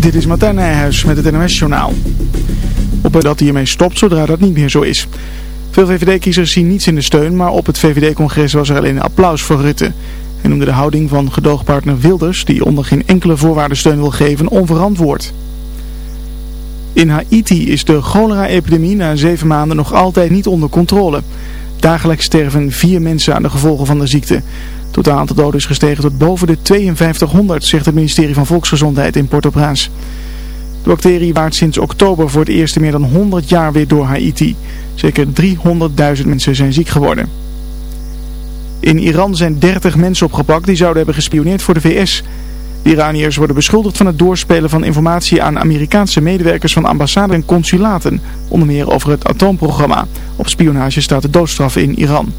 Dit is Martijn Nijhuis met het NOS-journaal. Op dat hij hiermee stopt zodra dat niet meer zo is. Veel VVD-kiezers zien niets in de steun, maar op het VVD-congres was er alleen applaus voor Rutte. Hij noemde de houding van gedoogpartner Wilders, die onder geen enkele voorwaarde steun wil geven, onverantwoord. In Haiti is de cholera-epidemie na zeven maanden nog altijd niet onder controle. Dagelijks sterven vier mensen aan de gevolgen van de ziekte. Het totaal aantal doden is gestegen tot boven de 5200, zegt het ministerie van Volksgezondheid in Port-au-Prince. De bacterie waart sinds oktober voor het eerst meer dan 100 jaar weer door Haiti. Zeker 300.000 mensen zijn ziek geworden. In Iran zijn 30 mensen opgepakt die zouden hebben gespioneerd voor de VS. De Iraniërs worden beschuldigd van het doorspelen van informatie aan Amerikaanse medewerkers van ambassade en consulaten. Onder meer over het atoomprogramma. Op spionage staat de doodstraf in Iran.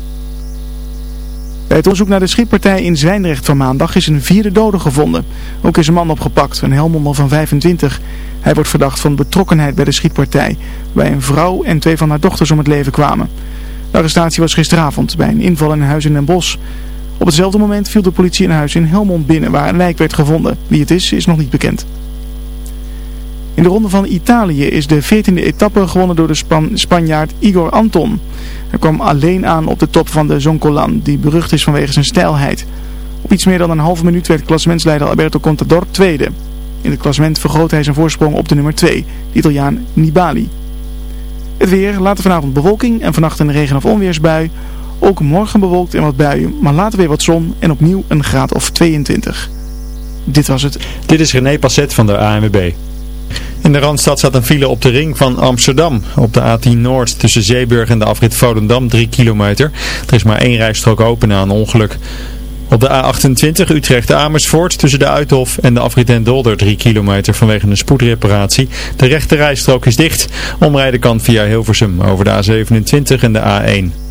Bij het onderzoek naar de schietpartij in Zwijndrecht van maandag is een vierde dode gevonden. Ook is een man opgepakt, een Helmonder van 25. Hij wordt verdacht van betrokkenheid bij de schietpartij, waarbij een vrouw en twee van haar dochters om het leven kwamen. De arrestatie was gisteravond bij een inval in een huis in Den Bosch. Op hetzelfde moment viel de politie een huis in Helmond binnen waar een lijk werd gevonden. Wie het is, is nog niet bekend. In de ronde van Italië is de 14e etappe gewonnen door de Span Spanjaard Igor Anton. Hij kwam alleen aan op de top van de Zoncolan, die berucht is vanwege zijn stijlheid. Op iets meer dan een halve minuut werd klassementsleider Alberto Contador tweede. In het klassement vergroot hij zijn voorsprong op de nummer 2, de Italiaan Nibali. Het weer, later vanavond bewolking en vannacht een regen- of onweersbui. Ook morgen bewolkt en wat buien, maar later weer wat zon en opnieuw een graad of 22. Dit was het. Dit is René Passet van de ANWB. In de Randstad staat een file op de ring van Amsterdam. Op de A10 Noord tussen Zeeburg en de afrit Volendam 3 kilometer. Er is maar één rijstrook open na een ongeluk. Op de A28 Utrecht-Amersfoort tussen de Uithof en de afrit en Dolder 3 kilometer vanwege een spoedreparatie. De rechte rijstrook is dicht. Omrijden kan via Hilversum over de A27 en de A1.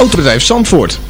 Autobedrijf Zandvoort.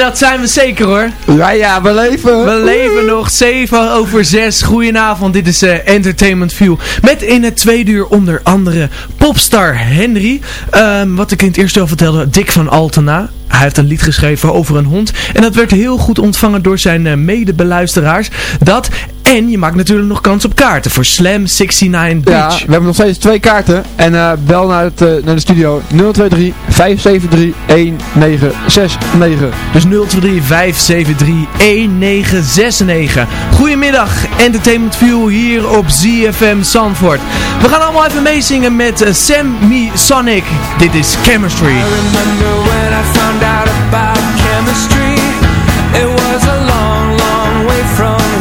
Dat zijn we zeker hoor. Ja, ja, we leven. We leven nog 7 over 6. Goedenavond, dit is uh, Entertainment View. Met in het tweede uur onder andere popstar Henry. Um, wat ik in het eerste al vertelde, Dick van Altena. Hij heeft een lied geschreven over een hond. En dat werd heel goed ontvangen door zijn uh, medebeluisteraars. Dat en je maakt natuurlijk nog kans op kaarten voor Slam 69 Beach. Ja, we hebben nog steeds twee kaarten. En uh, bel naar, het, uh, naar de studio 023 573 1969. Dus 023 573 1969. Goedemiddag, Entertainment View hier op ZFM Zandvoort. We gaan allemaal even meezingen met uh, Sammy Sonic. Dit is Chemistry. I remember when I found out about chemistry. It was a long, long way from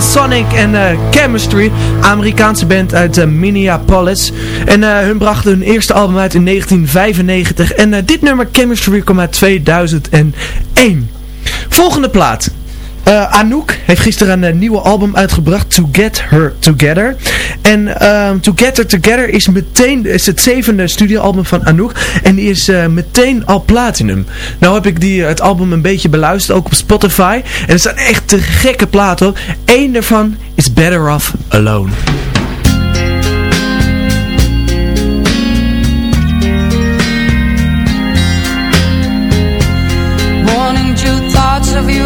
Sonic en uh, Chemistry, Amerikaanse band uit uh, Minneapolis. En uh, hun brachten hun eerste album uit in 1995 en dit nummer Chemistry kwam uit 2001. Volgende plaat. Eh, Anouk heeft gisteren een eh, nieuwe album uitgebracht, To Get Her Together. En ehm, To Get Her Together is meteen is het zevende studioalbum van Anouk. En die is eh, meteen al platinum. Nou heb ik die, het album een beetje beluisterd, ook op Spotify. En er staan echt te gekke platen op. Eén daarvan is Better Off Alone. Morning, thoughts of you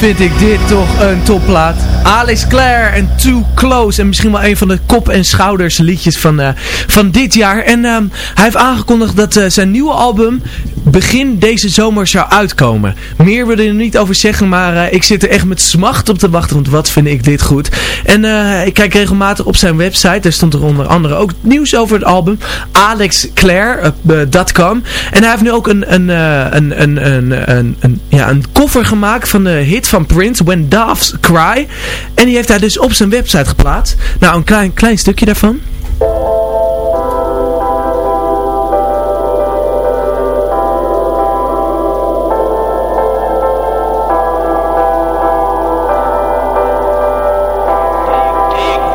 vind ik dit toch een topplaat. Alex Clare en Too Close. En misschien wel een van de kop- en schouders liedjes van, eh, van dit jaar. En ehm, hij heeft aangekondigd dat eh, zijn nieuwe album begin deze zomer zou uitkomen. Meer wil ik er niet over zeggen, maar eh, ik zit er echt met smacht op te wachten. Want wat vind ik dit goed. En ik kijk regelmatig op zijn website. Daar stond er onder andere ook nieuws over het album. AlexClaire.com En hij heeft nu ook een, een, een, een, een, een, ja, een cover gemaakt van de hit van Prince, When Doves Cry. En die heeft hij dus op zijn website geplaatst. Nou, een klein, klein stukje daarvan.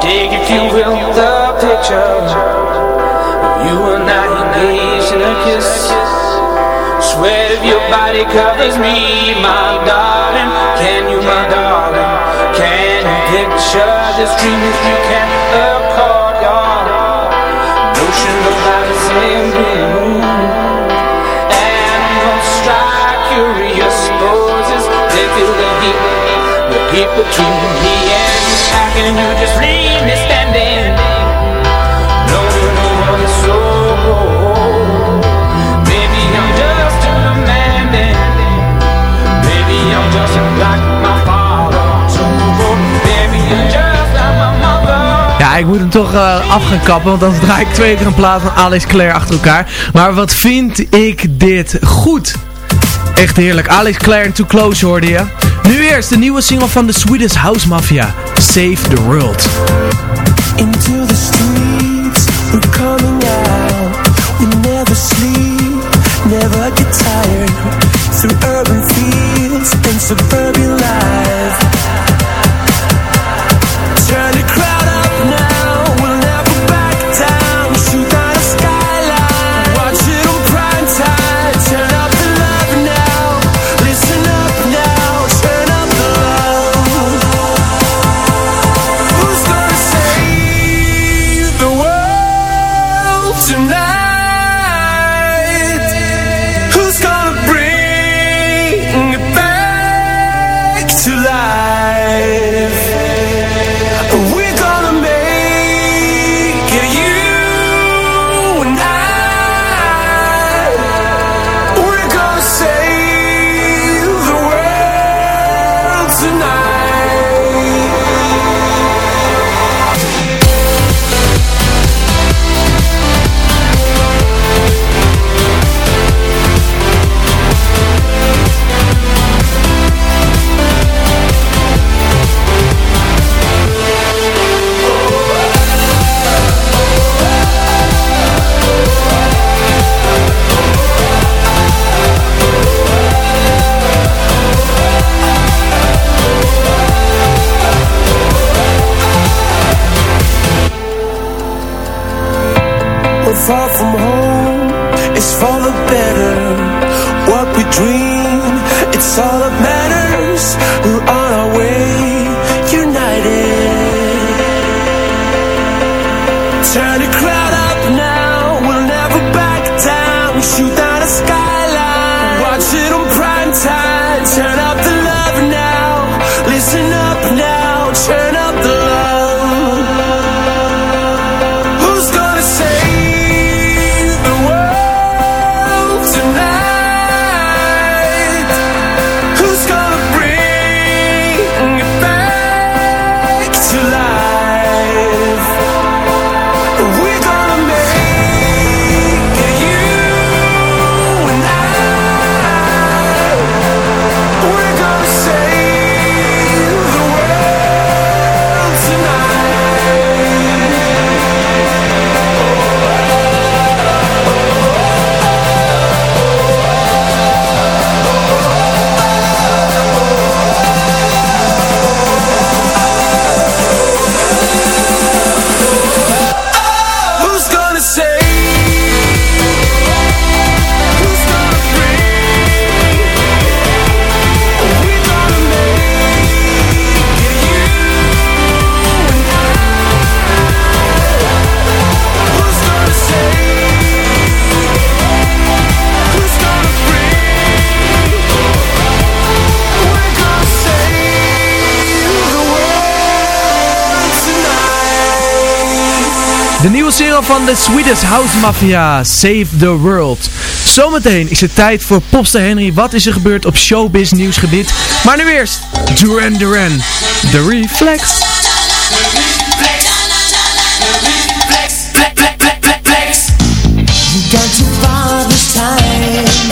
Dig if you will Share this dream if you can your notion of curious poses, they feel the heat, the heat between me and you. Can you just leave me Ik moet hem toch uh, af gaan kappen, want dan draai ik twee keer een plaat van Alice Claire achter elkaar. Maar wat vind ik dit goed. Echt heerlijk. Alice Claire Too Close hoorde je. Nu eerst de nieuwe single van de Swedish House Mafia. Save the World. Into the streets, we're coming out. We never sleep, never get tired. Through urban fields and suburban life. far from home. It's for the better single van de Swedish House Mafia, Save the World. Zometeen is het tijd voor popster Henry. Wat is er gebeurd op showbiz nieuwsgebied? Maar nu eerst Duran Duran, The Reflex. You time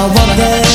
I want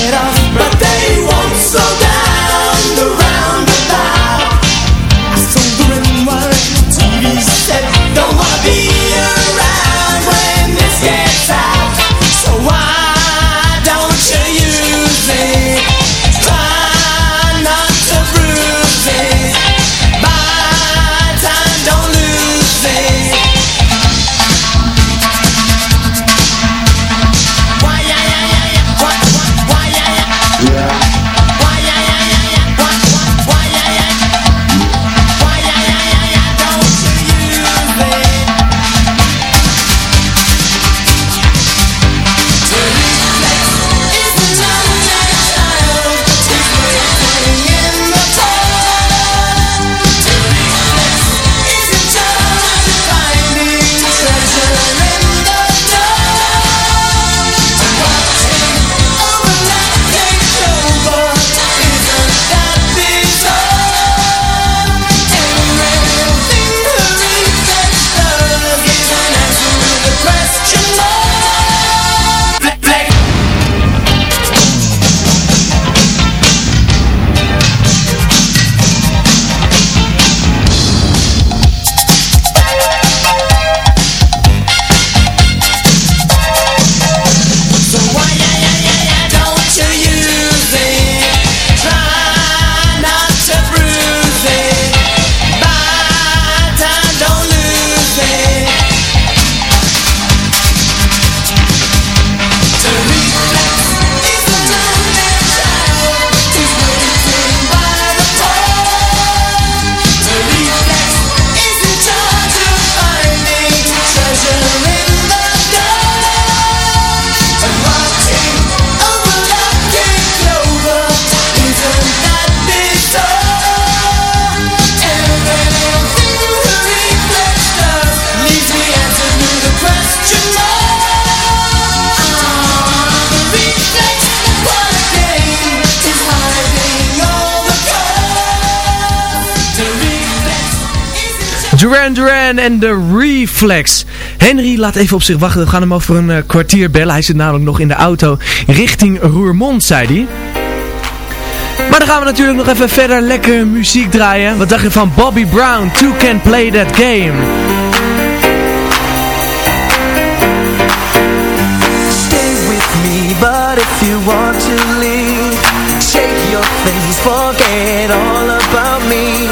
Duran Duran en de Reflex. Henry laat even op zich wachten. We gaan hem over een uh, kwartier bellen. Hij zit namelijk nog in de auto richting Roermond, zei hij. Maar dan gaan we natuurlijk nog even verder lekker muziek draaien. Wat dacht je van Bobby Brown? Two can play that game. Stay with me, but if you want to leave, shake your face, forget all about me.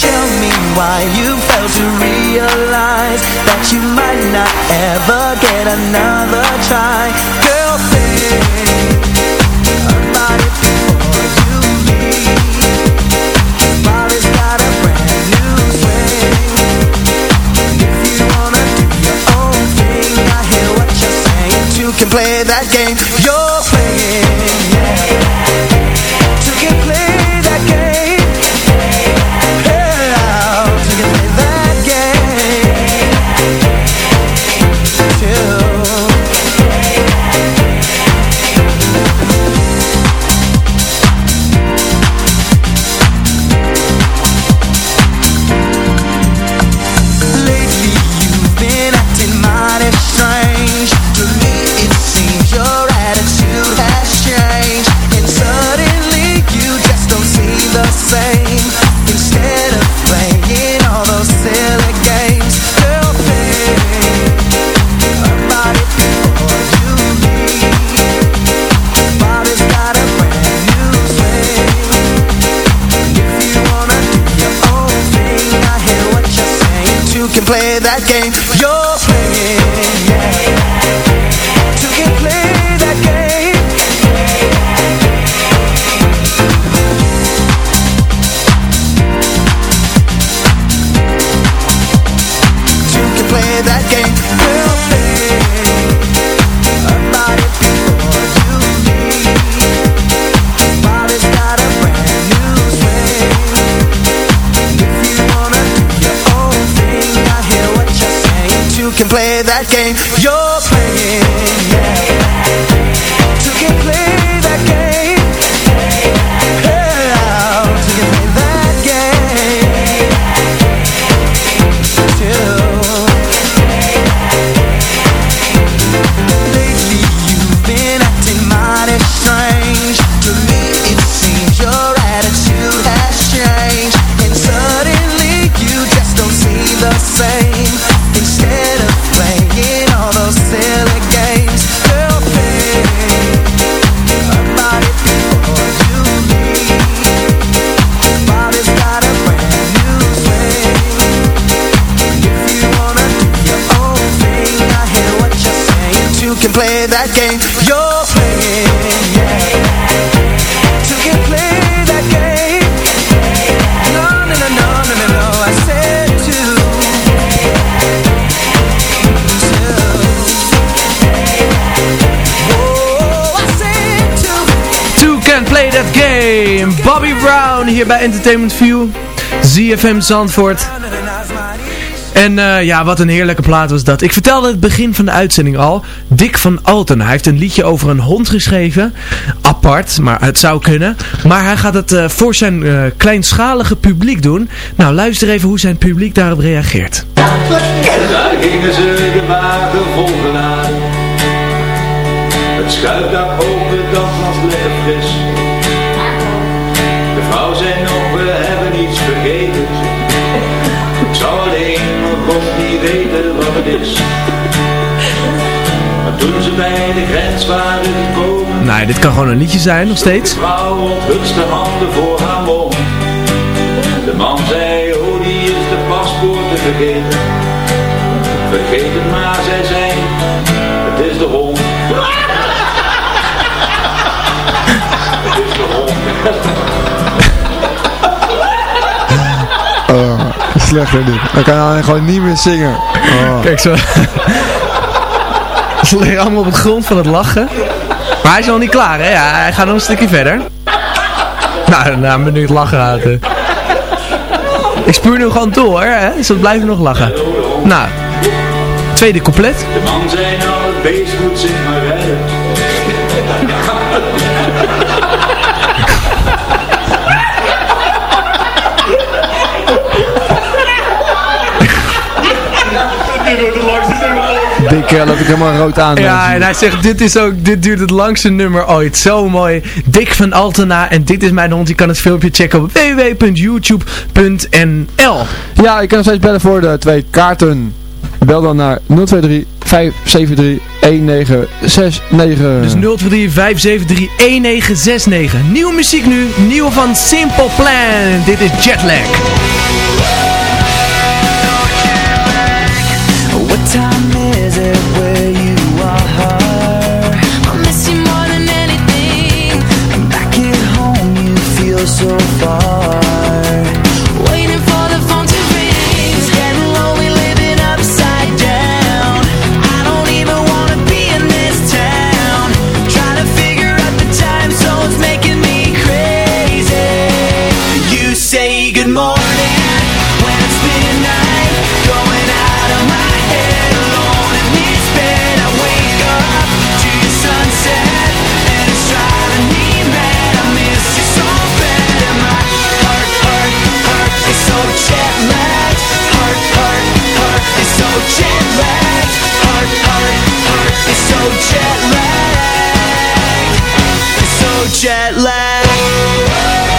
Tell me why you failed to realize that you might not ever get another try. Girl, think about it before you leave. Bobby's got a brand new swing. If you wanna your I hear what you're saying. Can play that game game you're Bobby Brown hier bij Entertainment View. ZFM Zandvoort. En eh, ja, wat een heerlijke plaat was dat. Ik vertelde het begin van de uitzending al. Dick van Alten. Hij heeft een liedje over een hond geschreven. Apart, maar het zou kunnen. Maar hij gaat het eh, voor zijn eh, kleinschalige publiek doen. Nou, luister even hoe zijn publiek daarop reageert. Daar gingen ze de wagen vol aan. Het schuifdak open, dat was lekker. Vergeten. Ik zou alleen nog niet weten wat het is. Maar toen ze bij de grens waren gekomen, Nou, dit kan gewoon een liedje zijn, nog steeds. de vrouw onthutste handen voor haar mond. De man zei, oh die is de paspoorten vergeten. Vergeet het maar, zei zij, het is de hond. het is de hond. Slecht hè dit. Dan kan hij gewoon niet meer zingen. Oh. Kijk zo. Ze liggen allemaal op het grond van het lachen. Maar hij is nog niet klaar, hè? Ja, hij gaat nog een stukje verder. Nou, ben ik het lachen laten. Ik spuur nu gewoon door, hè? Ze blijven nog lachen. Nou, tweede couplet. De man zei nou, het beest moet zich maar redden. ik, uh, dat ik helemaal rood aan. Ja, en hij zegt, dit is ook, dit duurt het langste nummer ooit. Zo mooi. Dick van Altena en dit is mijn hond. Je kan het filmpje checken op www.youtube.nl Ja, je kan nog steeds bellen voor de twee kaarten. Bel dan naar 023 573 1969. Dus 023 573 1969. Nieuwe muziek nu, nieuwe van Simple Plan. Dit is Jetlag. so far. jet lag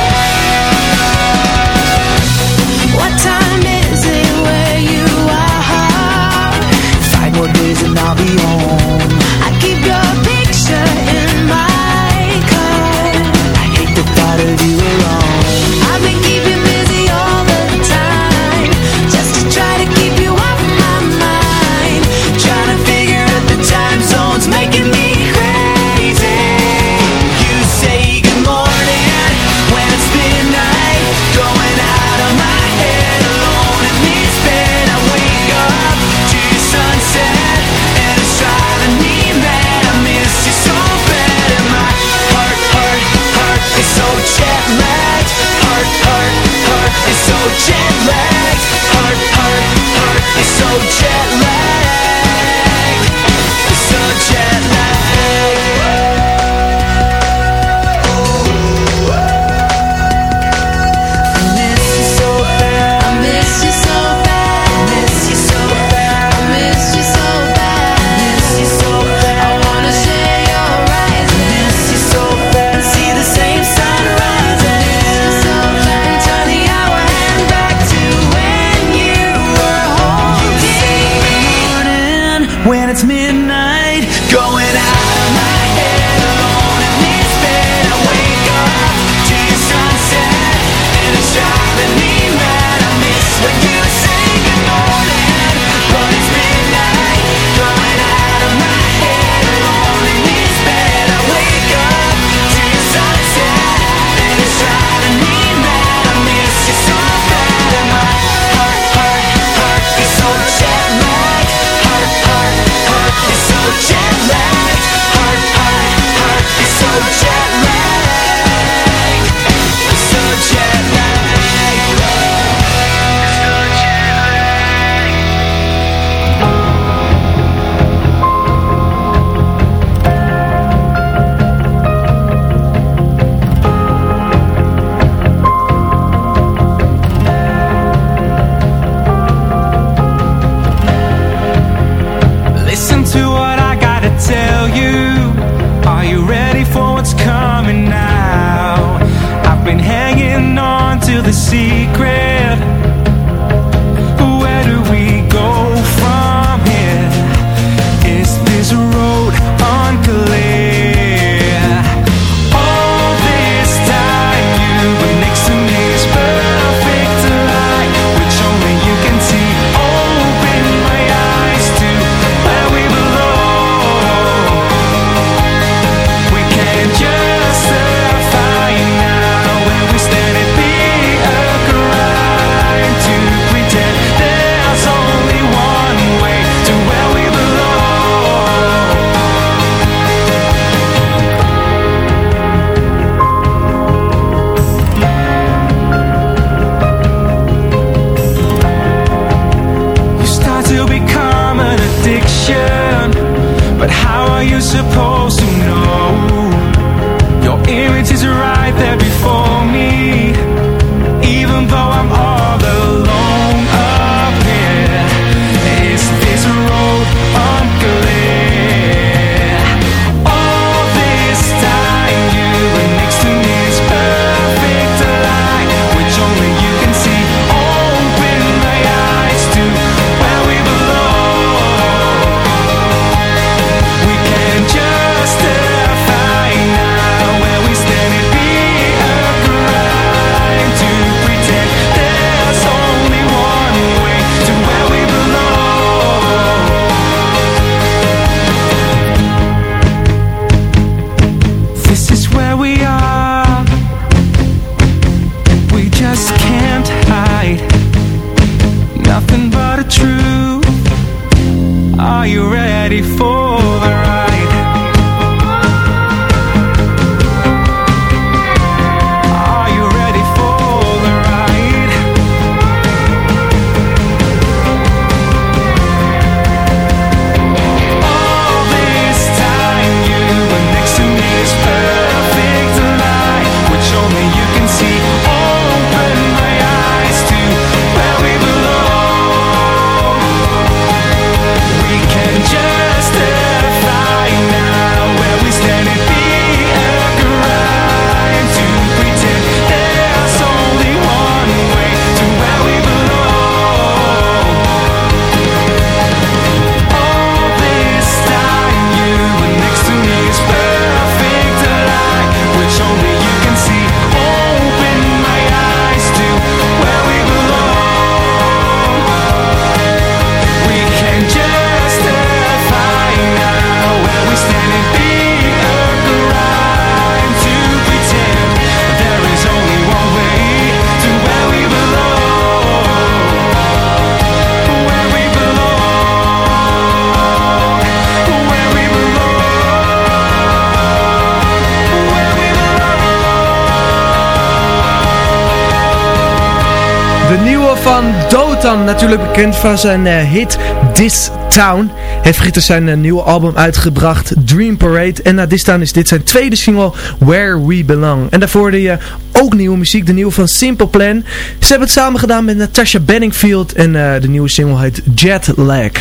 Dotan, natuurlijk bekend van zijn eh, hit This Town. Heeft gisteren zijn eh, nieuwe album uitgebracht, Dream Parade. En na This Town is dit zijn tweede single, Where We Belong. En daarvoor hoorde je ook nieuwe muziek, de nieuwe van Simple Plan. Ze hebben het samen gedaan met Natasha Benningfield. En eh, de nieuwe single heet Jet Lag.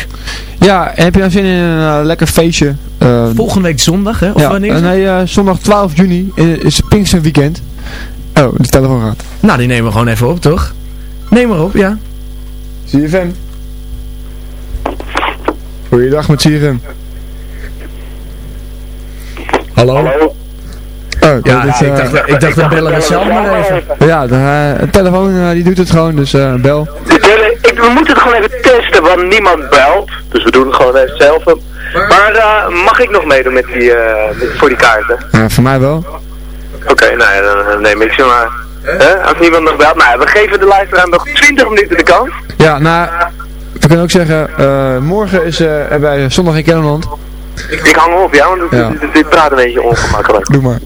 Ja, heb je nou zin in een lekker feestje? Volgende week zondag, hè? Of ja, wanneer? nee, zondag 12 juni is het Pinkster Weekend. Oh, de telefoon gaat. Nou, die nemen we gewoon even op, toch? Neem maar op, ja. CFM. Goeiedag met CFM. Hallo? Oh, Ja, dit ik eh, dacht, ik dacht we bellen we zelf maar even. Ja, de, eh, de telefoon eh, die doet het gewoon, dus eh, bel. Ik, we moeten het gewoon even testen, want niemand belt. Dus we doen het gewoon even zelf. Maar eh, mag ik nog meedoen met die, eh, met, voor die kaarten? Ja, voor mij wel. Oké, nou ja, dan, dan neem ik ze maar. Hè? Als niemand nog belt. Nou, we geven de luisteraar nog 20 minuten de kans. Ja, nou, we kunnen ook zeggen, eh, morgen is eh, er bij Zondag in Kennemerland. Ik hang op, ja, want Ja. dit, dit, dit praat een beetje ongemakkelijk. Doe maar.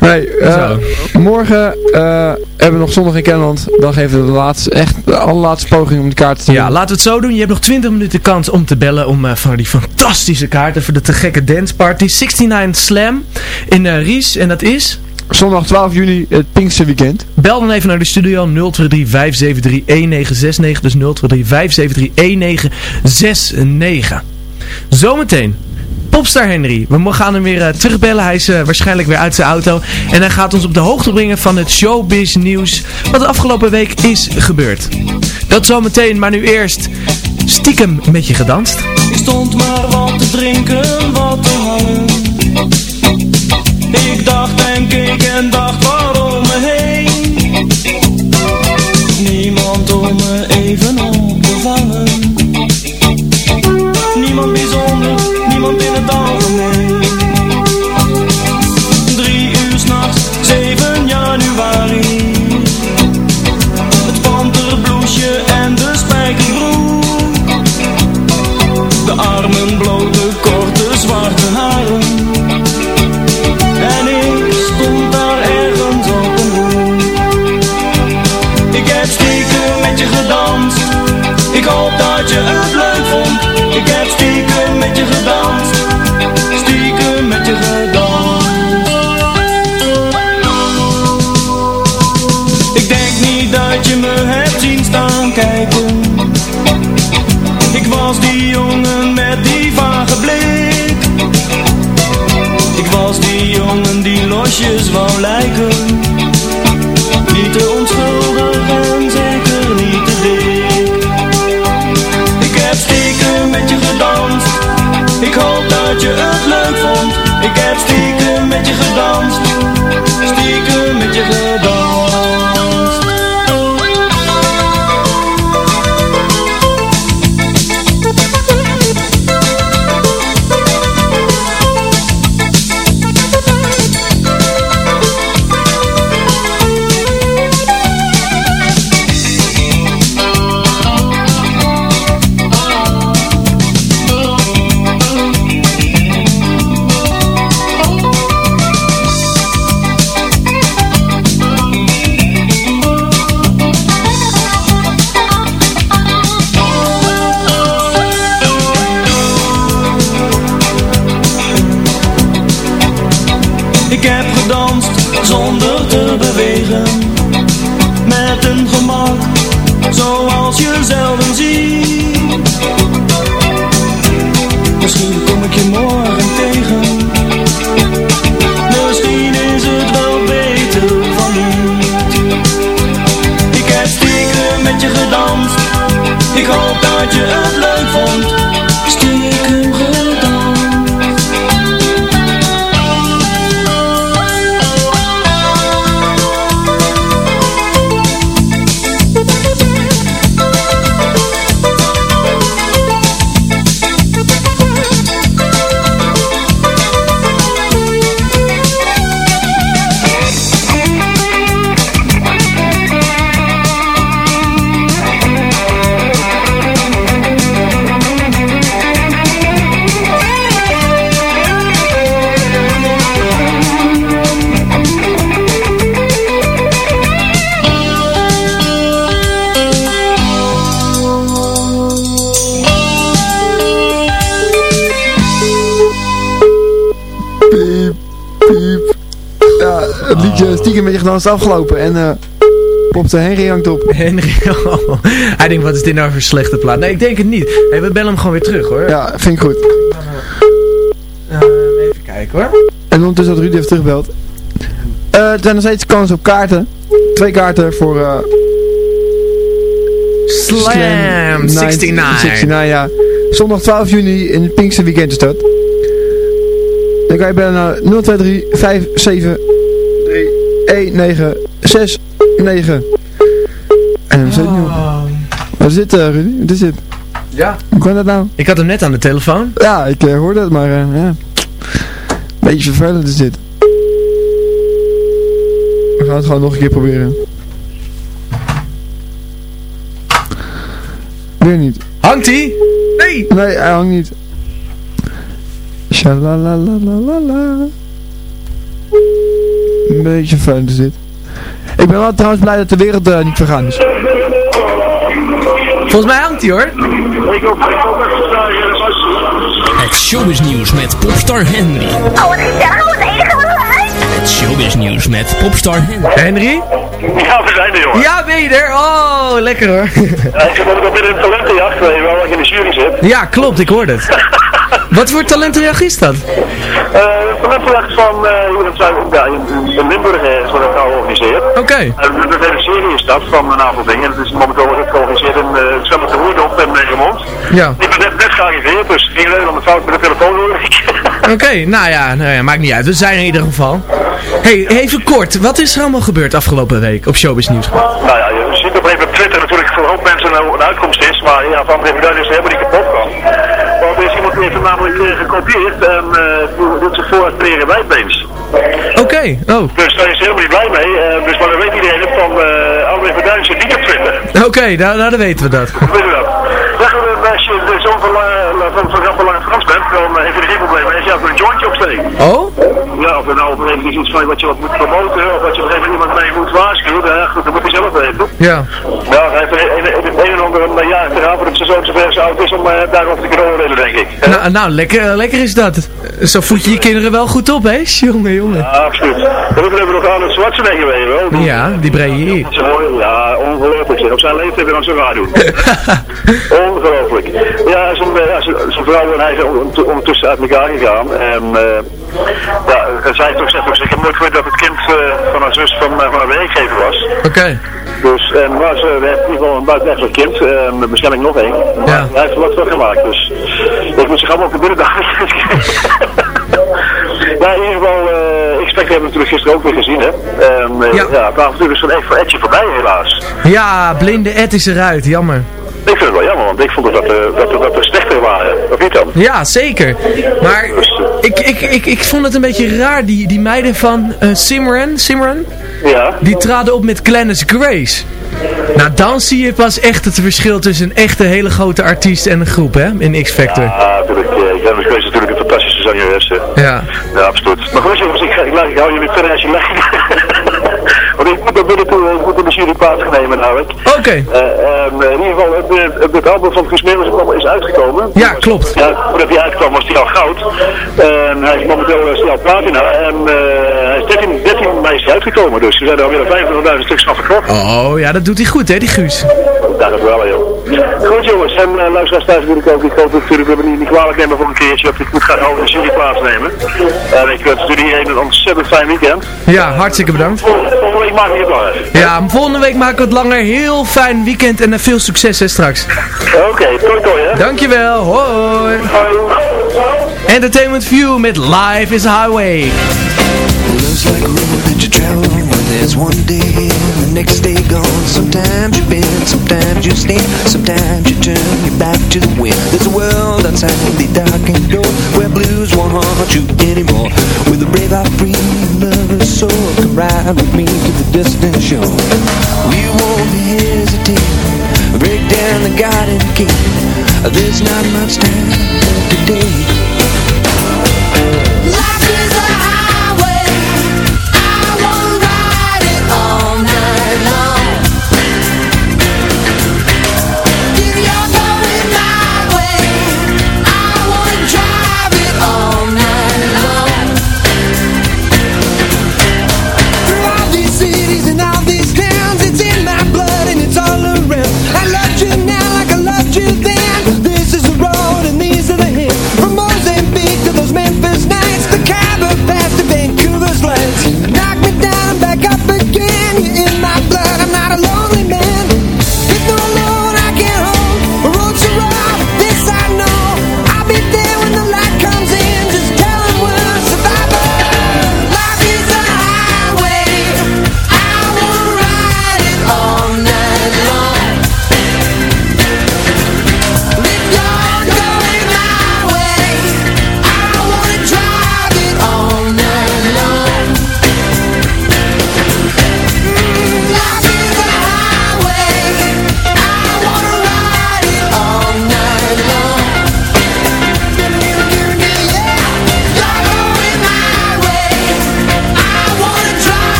Nee, eh, morgen eh, hebben we nog Zondag in Kennemerland. Dan geven we de laatste, echt de allerlaatste poging om de kaarten te Ja, doen. laten we het zo doen. Je hebt nog 20 minuten kans om te bellen om eh, voor die fantastische kaarten voor de te gekke dance party 69 Slam in eh, Ries. En dat is... Zondag 12 juni, het Pinkster Weekend. Bel dan even naar de studio 023 573 1969. Dus 023 573 1969. Zometeen. Popstar Henry. We gaan hem weer eh, terugbellen. Hij is eh, waarschijnlijk weer uit zijn auto. En hij gaat ons op de hoogte brengen van het showbiz nieuws. Wat de afgelopen week is gebeurd. Dat zometeen, maar nu eerst stiekem met je gedanst. Ik stond maar wat te drinken, wat te hangen. Ik dacht en keek en dacht Ik hoop dat je met je is afgelopen. En eh Pop de Henry hangt op. Henry, oh. Hij denkt, wat is dit nou voor een slechte plaat? Nee, ik denk het niet. Hey, we bellen hem gewoon weer terug hoor. Ja, vind ik goed. Eh, even kijken hoor. En ondertussen had Rudy even teruggebeld. Eh er zijn nog steeds kansen op kaarten. Twee kaarten voor... eh Slam 69. 69, ja. Zondag 12 juni in het Pinkster Weekend is dat. Dan kan je bellen naar 023 573 1969. En dan zit het nu op. Wat is dit, eh, Rudy? Wat is dit? Ja. Hoe kan dat nou? Ik had hem net aan de telefoon. Ja, ik eh, hoorde het, maar eh, ja. Beetje vervelend is dit. We gaan het gewoon nog een keer proberen. Weer niet. Hangt hij? Nee! Nee, hij hangt niet. Shalalalalala. Een beetje vervelend is dit. Ik ben wel trouwens blij dat de wereld eh, niet vergaan is. Volgens mij hangt hij hoor. Het showbiz nieuws met popstar Henry. Oh, wat gezellig, wat enige wat. Het showbiz nieuws met popstar Henry. Henry? Ja, we zijn er, jongen. Ja, ben je er? Oh, lekker hoor. Ja, ik zit ook binnen een talentenjacht, weet je wel, waar ik in de jury zit. Ja, klopt, ik hoorde het. Wat voor talentenjacht is dat? Eh, een talentenjacht van, eh, dat zijn, ja, in, Limburg is wat ik nou organiseer. Oké. En de hele serie is dat, van een aantal dingen. Het is momenteel wordt het georganiseerd in uh, Zwemmen te Hoerdorp en Megemond. Ja. Ik ben net, net gearriveerd, dus geen reden om het fout met de telefoon hoor. Oké, nou, ja, nou ja, maakt niet uit. We zijn er in ieder geval. hey, even kort. Wat is er allemaal gebeurd afgelopen week op Showbiz Nieuws? Nou ja, je ziet op even op Twitter natuurlijk voor een hoop mensen nou een uitkomst is, maar ja, van duidelijk is helemaal niet kapot kan. Heeft hem namelijk eh, gekopieerd en uh, doet zich voor als Preren Wijtbeens. Oké, oh. Dus daar is helemaal niet blij mee, uh, dus maar dan weet iedereen het van uh, André van Duin zit niet op Twitter. Oké, okay, nou, nou dan weten we dat. Weet je dat? Ja, goed, als je de zoon van, van, van Dan uh, heeft hij er geen probleem mee als je even een jointje opsteekt. Oh? Ja, of er nou op een gegeven moment iets van wat je wat moet promoten, of wat je op een gegeven moment iemand mee moet waarschuwen, ja goed, dat moet hij zelf weten. Ja. Ja, hij heeft een, een, en ander een jaar te gaan voordat zijn zoon zover zo oud is om uh, daarover te kunnen oordelen, denk ik. Nou, nou lekker, lekker is dat. Zo voed je je kinderen wel goed op, hè? Jongen, jongen. Ja, absoluut. Dan hebben we nog aan het weet je wel. Ja, die brei Ja, ongelooflijk. Op zijn leeftijd weer aan zijn raar doen. ongelooflijk. Ja, zijn vrouw en hij zijn ondertussen uit elkaar gegaan. En uh, ja, zij heeft ook gezegd, ik heb nooit gehoord dat het kind uh, van haar zus van, uh, van haar werkgever was. Oké. Okay. Dus, en, maar ze heeft in ieder geval een buitenechtelijk kind, en waarschijnlijk nog één. Ja. Hij heeft er wat van gemaakt, dus ik moet zich allemaal op de binnendag. ja, in ieder geval, uh, ik spek hebben natuurlijk gisteren ook weer gezien, hè. Ja. ja, het avontuur is van echt voor Edje voorbij, helaas. Ja, blinde Ed is eruit, jammer. Ik vind het wel jammer, want ik vond dat, dat, dat, dat er slechter waren. Of niet dan? Ja, zeker. Maar dus, ik, ik, ik, ik vond het een beetje raar, die, die meiden van uh, Simran, Simran, ja. die traden op met Glennis Grace. Nou, dan zie je pas echt het verschil tussen een echte hele grote artiest en een groep, hè, in X-Factor. Ja, natuurlijk. Glennis Grace is natuurlijk een fantastische zangeres. Ja. Ja, absoluut. Maar goed, jongens, ik, ik, ik, ik hou jullie verder als je. Want ik moet naar binnen toe, ik moet in de jury plaatsnemen namelijk. Oké. Eh, ehm, in ieder geval, het, het, het album van Guus Meeuwis is uitgekomen. Ja, klopt. Ja, voordat hij uitkwam was hij al goud. Hij is momenteel is hij al platina. En eh, hij is 13, 13 mei is hij uitgekomen. Dus we zijn er alweer 25.000 stuks van verkocht. Oh, ja, dat doet hij goed, hè, die Guus. Dat is wel, joh. Goed jongens, en uh, luisteraars thuis wil ik ook. Ik hoop natuurlijk, we hebben niet, niet kwalijk nemen voor een keertje. Dat ik moet gaan over de jury plaatsnemen. En ik wens jullie een ontzettend fijn weekend. Ja, hartstikke bedankt. Volgende week maak ik het langer. Ja, volgende week maken we het langer. Heel fijn weekend en veel succes hè, straks. Oké, okay, toi toi hè. Dankjewel, hoi. Entertainment View met Life is a Highway. There's one day and the next day gone. Sometimes you bend, sometimes you stand, sometimes you turn your back to the wind. There's a world outside the darkened door where blues won't haunt you anymore. With a brave heart, free lover's soul, come ride with me to the distant shore. We won't hesitate, break down the garden gate. There's not much time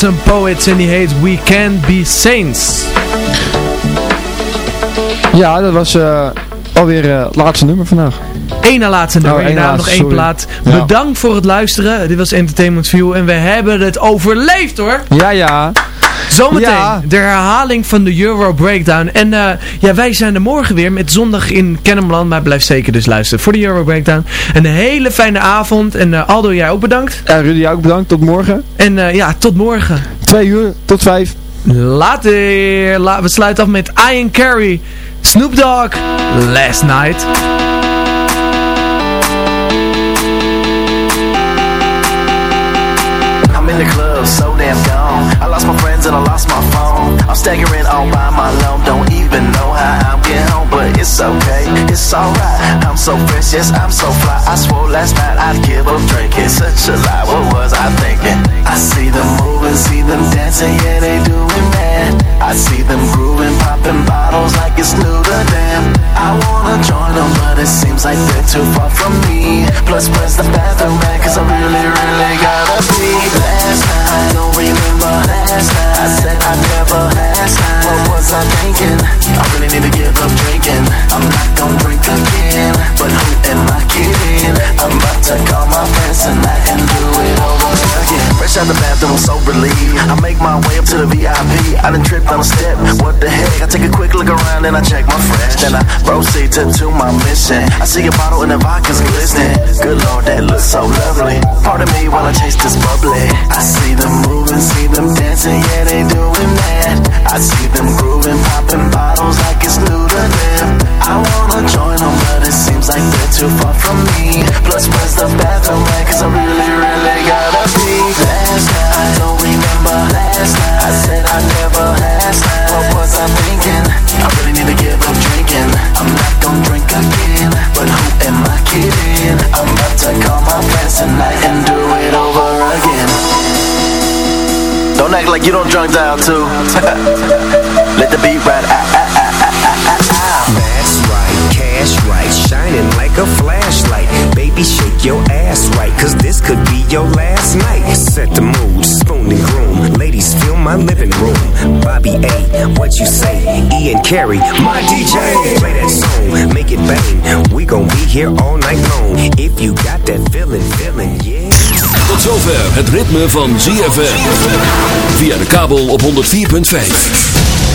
Handsome Poets en die heet We Can Be Saints. Ja, dat was uh, alweer uh, het laatste nummer vandaag. Eén na laatste nummer, oh, één nog één plaat. Bedankt voor het luisteren. Dit was Entertainment View en we hebben het overleefd hoor. Ja, ja. Zometeen de herhaling van de Euro Breakdown. En uh, ja, wij zijn er morgen weer met zondag in Kennemerland. Maar blijf zeker dus luisteren voor de Euro Breakdown. Een hele fijne avond. En uh, Aldo, jij ook bedankt. Ja, Rudy, jij ook bedankt. Tot morgen. En uh, ja, tot morgen. Twee uur, tot vijf. Later. La we sluiten af met Ian Carey. Snoop Dogg. Last Night. I'm in the club, so damn I'm staggering all by my loan. Don't even know how I'm getting home, but it's okay, it's alright. I'm so fresh, yes, I'm so fly. I swore last night I'd give up drinking. Such a lie, what was I thinking? I see them moving, see them dancing, yeah, they doing that. I see them grooving, popping bottles like it's new to them. I wanna join them, but it seems like they're too far from me. Plus, where's the bathroom Fresh out the bathroom, so relieved. I make my way up to the VIP. I done tripped on a step. What the heck? I take a quick look around and I check my fresh. Then I proceed to do my mission. I see a bottle and the vodka's glistening. Good lord, that looks so lovely. Pardon me while I chase this bubbly. I see them moving, see them dancing, yeah they doing that. I see them grooving, popping bottles like it's new to them. I wanna join them, but it seems like they're too far from me. Plus, where's the bathroom at? Cause I really, really gotta be. I don't remember last night. I said I never last night. What was I thinking? I really need to give up drinking. I'm not gonna drink again, but who am I kidding? I'm about to call my friends tonight and do it over again. Don't act like you don't drunk dial too. Let the beat ride. Ah, ah, ah. That's right, cash right, shining like a flashlight. Baby, shake your ass right, cause this could be your last night. Set the mood, spoon and groom. Ladies, fill my living room. Bobby A, what you say? Ian Carey, my DJ. Play that song, make it bang. We gon' be here all night long. If you got that feeling, feeling, yeah. Tot zover het ritme van ZFM. Via de kabel op 104.5.